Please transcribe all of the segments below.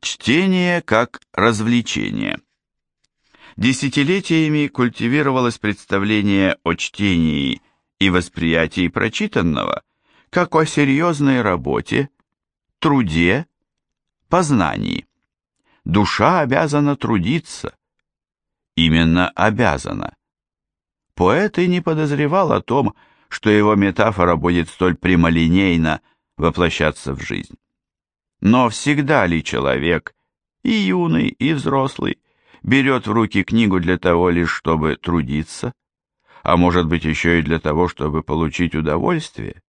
Чтение как развлечение. Десятилетиями культивировалось представление о чтении и восприятии прочитанного как о серьезной работе, труде, познании. Душа обязана трудиться. Именно обязана. Поэт и не подозревал о том, что его метафора будет столь прямолинейно воплощаться в жизнь. Но всегда ли человек, и юный, и взрослый, берет в руки книгу для того лишь, чтобы трудиться, а может быть еще и для того, чтобы получить удовольствие,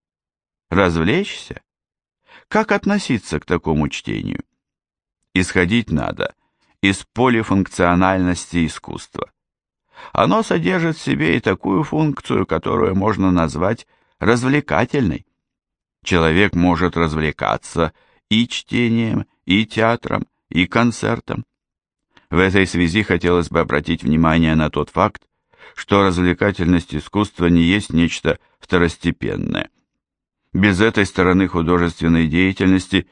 развлечься? Как относиться к такому чтению? Исходить надо из полифункциональности искусства. Оно содержит в себе и такую функцию, которую можно назвать развлекательной. Человек может развлекаться и чтением, и театром, и концертом. В этой связи хотелось бы обратить внимание на тот факт, что развлекательность искусства не есть нечто второстепенное. Без этой стороны художественной деятельности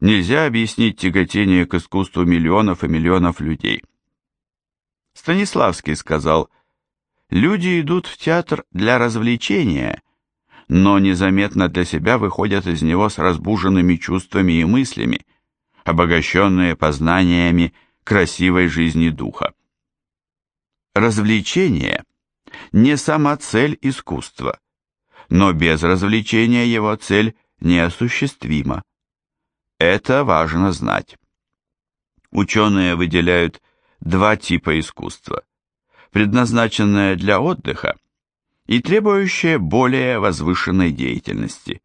нельзя объяснить тяготение к искусству миллионов и миллионов людей. Станиславский сказал, «Люди идут в театр для развлечения, но незаметно для себя выходят из него с разбуженными чувствами и мыслями, обогащенные познаниями красивой жизни духа. Развлечение не сама цель искусства, но без развлечения его цель неосуществима. Это важно знать. Ученые выделяют два типа искусства, предназначенное для отдыха и требующее более возвышенной деятельности.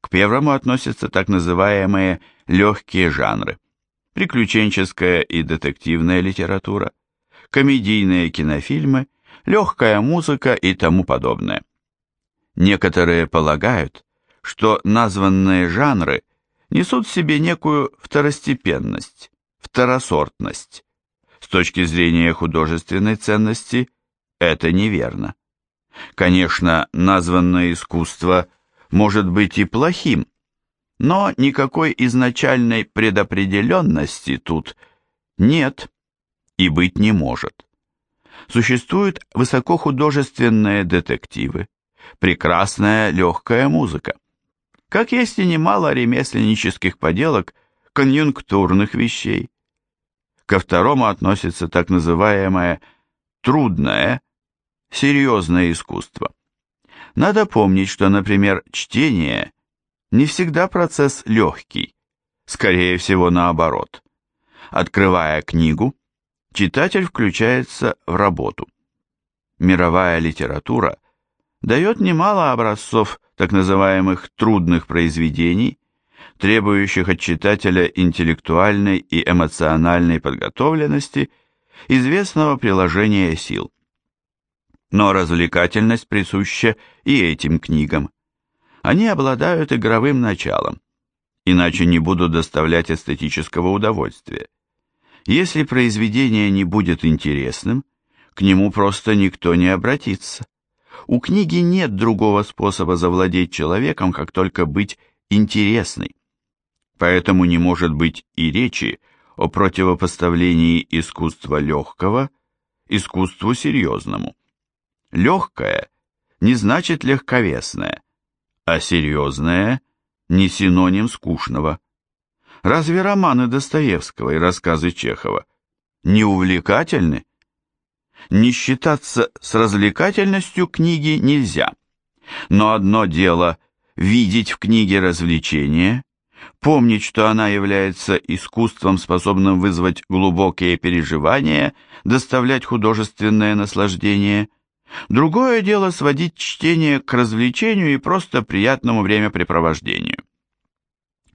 К первому относятся так называемые легкие жанры, приключенческая и детективная литература, комедийные кинофильмы, легкая музыка и тому подобное. Некоторые полагают, что названные жанры несут в себе некую второстепенность, второсортность. С точки зрения художественной ценности это неверно. Конечно, названное искусство может быть и плохим, но никакой изначальной предопределенности тут нет и быть не может. Существуют высокохудожественные детективы, прекрасная легкая музыка. Как есть и немало ремесленнических поделок, конъюнктурных вещей. Ко второму относится так называемое трудное, серьезное искусство. Надо помнить, что, например, чтение не всегда процесс легкий, скорее всего наоборот. Открывая книгу, читатель включается в работу. Мировая литература дает немало образцов так называемых трудных произведений, требующих от читателя интеллектуальной и эмоциональной подготовленности, известного приложения сил. Но развлекательность присуща и этим книгам. Они обладают игровым началом, иначе не будут доставлять эстетического удовольствия. Если произведение не будет интересным, к нему просто никто не обратится. У книги нет другого способа завладеть человеком, как только быть интересной. Поэтому не может быть и речи о противопоставлении искусства легкого искусству серьезному. Легкое не значит легковесное, а серьезное не синоним скучного. Разве романы Достоевского и рассказы Чехова не увлекательны? Не считаться с развлекательностью книги нельзя. Но одно дело видеть в книге развлечение, помнить, что она является искусством, способным вызвать глубокие переживания, доставлять художественное наслаждение – Другое дело сводить чтение к развлечению и просто приятному времяпрепровождению.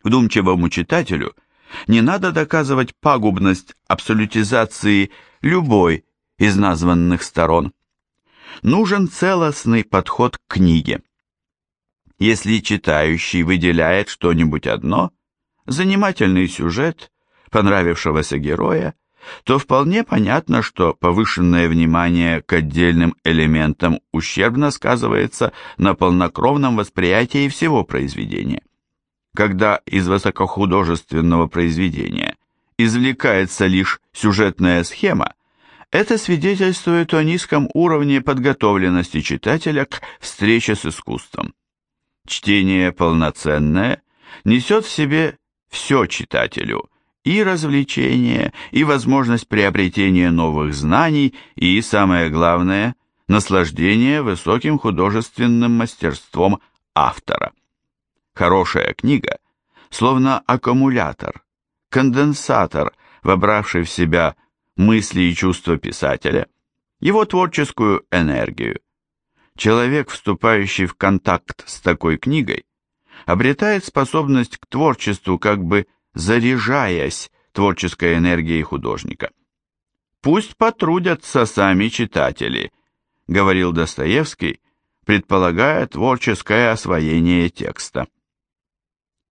Вдумчивому читателю не надо доказывать пагубность абсолютизации любой из названных сторон. Нужен целостный подход к книге. Если читающий выделяет что-нибудь одно, занимательный сюжет, понравившегося героя, то вполне понятно, что повышенное внимание к отдельным элементам ущербно сказывается на полнокровном восприятии всего произведения. Когда из высокохудожественного произведения извлекается лишь сюжетная схема, это свидетельствует о низком уровне подготовленности читателя к встрече с искусством. Чтение полноценное несет в себе все читателю, и развлечение, и возможность приобретения новых знаний, и, самое главное, наслаждение высоким художественным мастерством автора. Хорошая книга, словно аккумулятор, конденсатор, вобравший в себя мысли и чувства писателя, его творческую энергию. Человек, вступающий в контакт с такой книгой, обретает способность к творчеству, как бы заряжаясь творческой энергией художника. «Пусть потрудятся сами читатели», — говорил Достоевский, предполагая творческое освоение текста.